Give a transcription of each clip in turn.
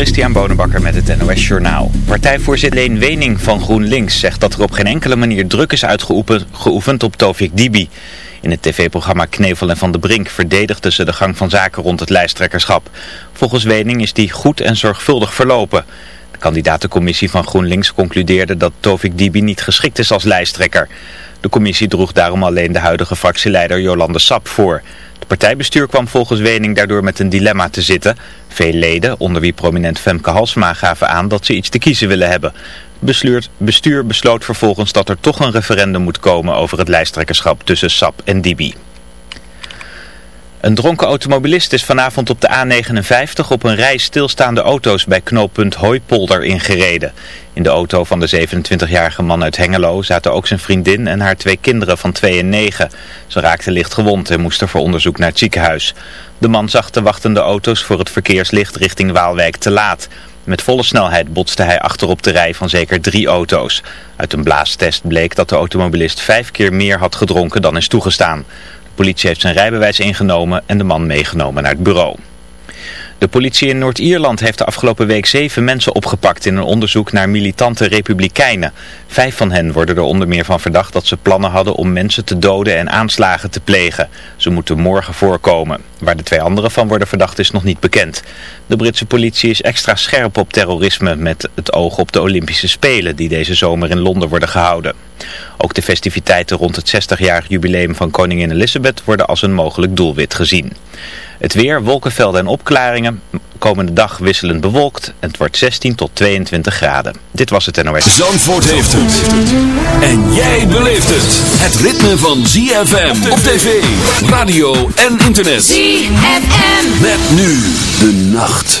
Christian Bonenbakker met het NOS Journaal. Partijvoorzitter Leen Wening van GroenLinks zegt dat er op geen enkele manier druk is uitgeoefend op Tovik Dibi. In het tv-programma Knevel en Van de Brink verdedigden ze de gang van zaken rond het lijsttrekkerschap. Volgens Wening is die goed en zorgvuldig verlopen. De kandidatencommissie van GroenLinks concludeerde dat Tovik Dibi niet geschikt is als lijsttrekker. De commissie droeg daarom alleen de huidige fractieleider Jolande Sap voor. Het partijbestuur kwam volgens Wening daardoor met een dilemma te zitten. Veel leden, onder wie prominent Femke Halsma, gaven aan dat ze iets te kiezen willen hebben. Het bestuur besloot vervolgens dat er toch een referendum moet komen over het lijsttrekkerschap tussen Sap en Dibi. Een dronken automobilist is vanavond op de A59 op een rij stilstaande auto's bij knooppunt Hooipolder ingereden. In de auto van de 27-jarige man uit Hengelo zaten ook zijn vriendin en haar twee kinderen van 2 en 9. Ze raakten licht gewond en moesten voor onderzoek naar het ziekenhuis. De man zag de wachtende auto's voor het verkeerslicht richting Waalwijk te laat. Met volle snelheid botste hij achterop de rij van zeker drie auto's. Uit een blaastest bleek dat de automobilist vijf keer meer had gedronken dan is toegestaan politie heeft zijn rijbewijs ingenomen en de man meegenomen naar het bureau. De politie in Noord-Ierland heeft de afgelopen week zeven mensen opgepakt in een onderzoek naar militante republikeinen. Vijf van hen worden er onder meer van verdacht dat ze plannen hadden om mensen te doden en aanslagen te plegen. Ze moeten morgen voorkomen. Waar de twee anderen van worden verdacht is nog niet bekend. De Britse politie is extra scherp op terrorisme met het oog op de Olympische Spelen die deze zomer in Londen worden gehouden. Ook de festiviteiten rond het 60-jarig jubileum van koningin Elizabeth worden als een mogelijk doelwit gezien. Het weer, wolkenvelden en opklaringen. Komende dag wisselend bewolkt. Het wordt 16 tot 22 graden. Dit was het NOS. Zandvoort heeft het. En jij beleeft het. Het ritme van ZFM op tv, radio en internet. ZFM. Met nu de nacht.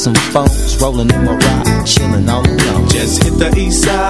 some phones, rolling in my ride, chilling all alone. Just hit the east side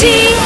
See.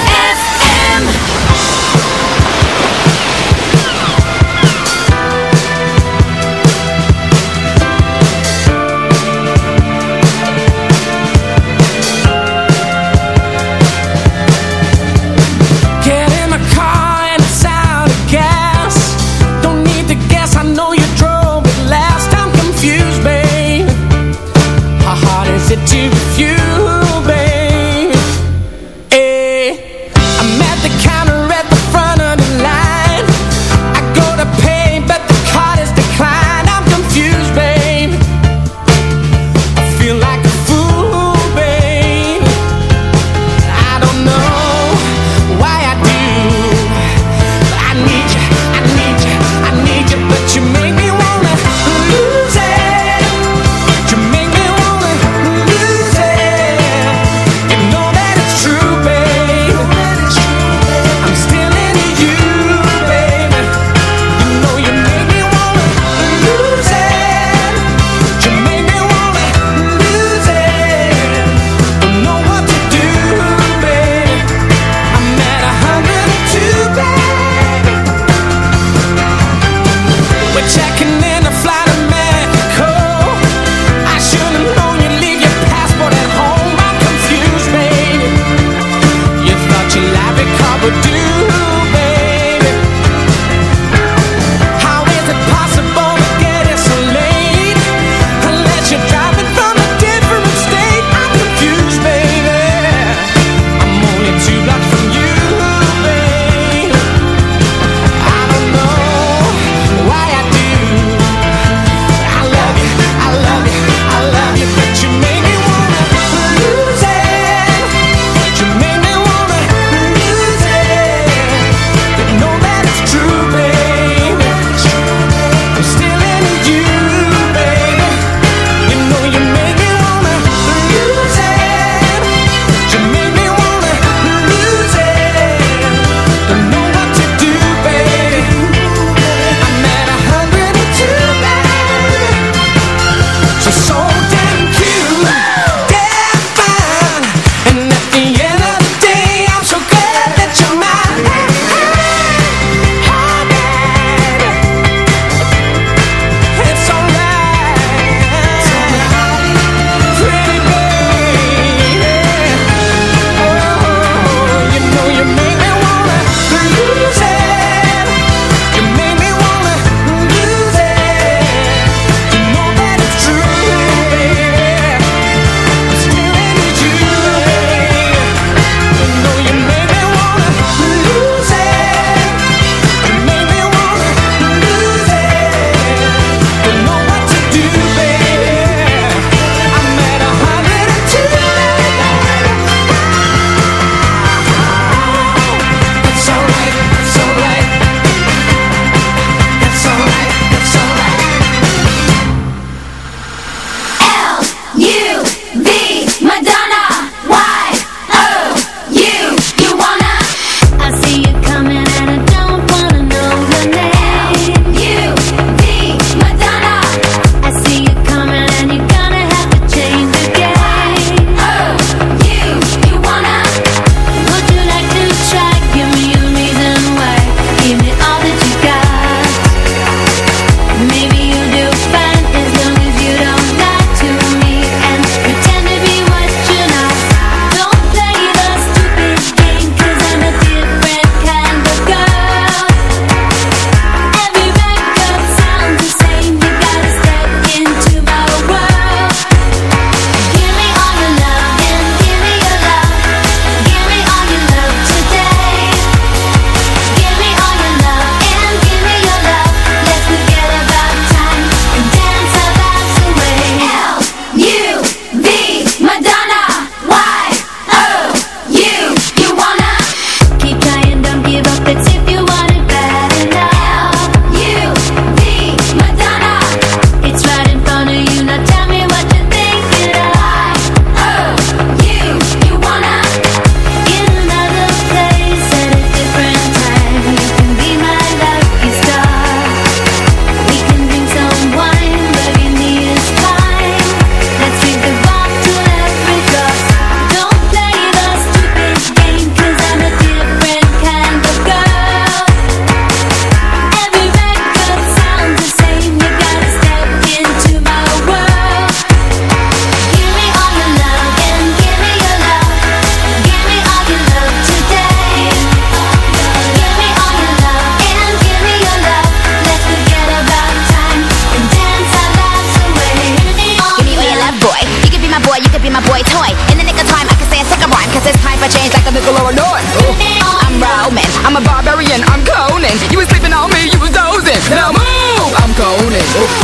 Oh.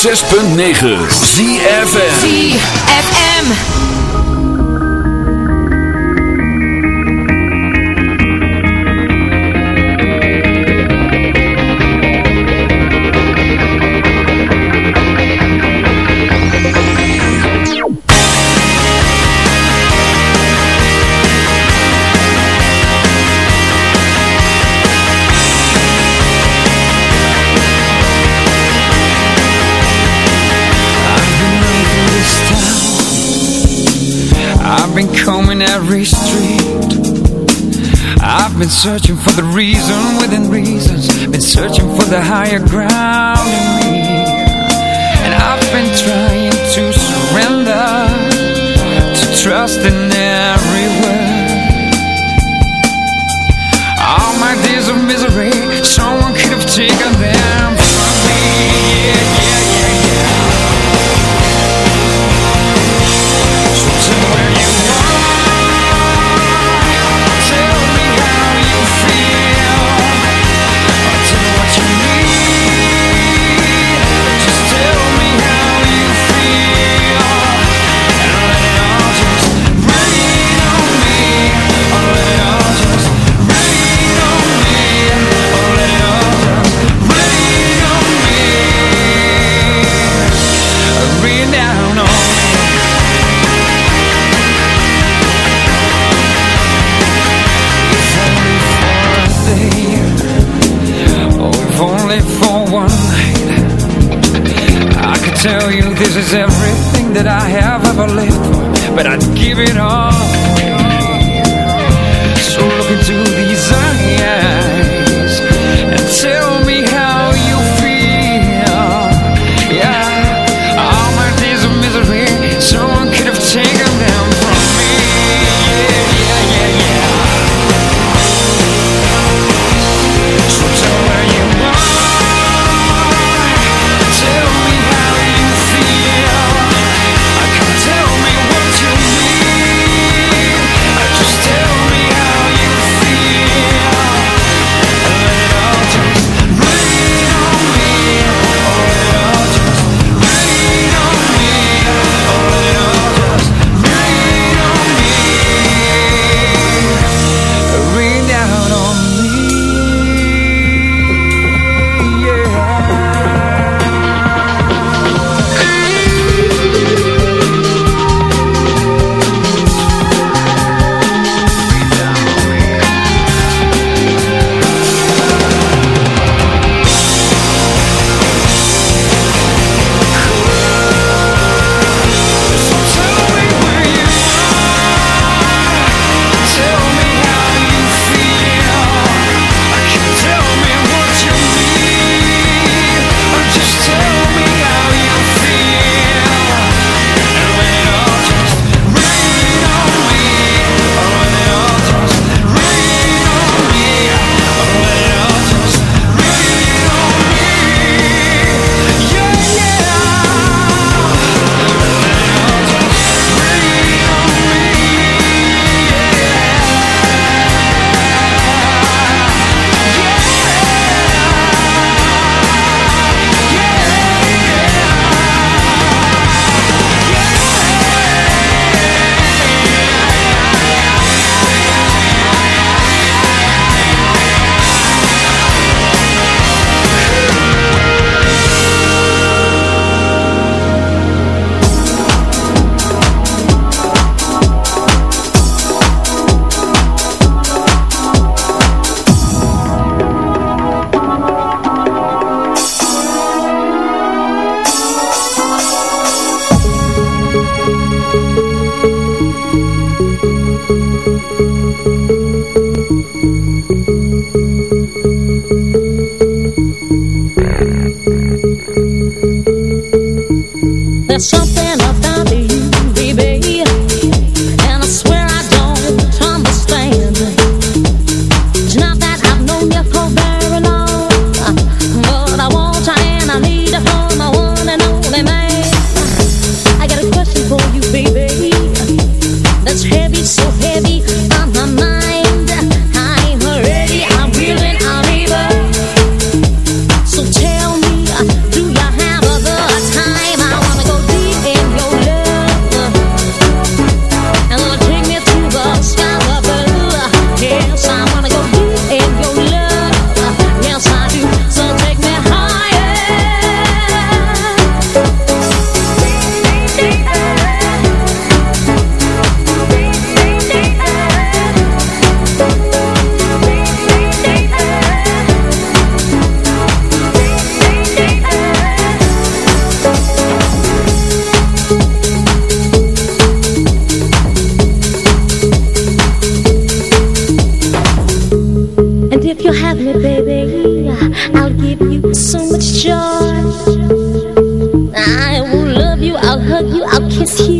106.9 ZFM ZFM every street. I've been searching for the reason within reasons. Been searching for the higher ground. Shopping. tears.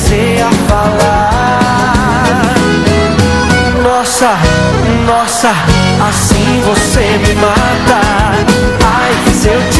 Comecei a falar. Nossa, nossa, assim você me mata. Ai, se eu te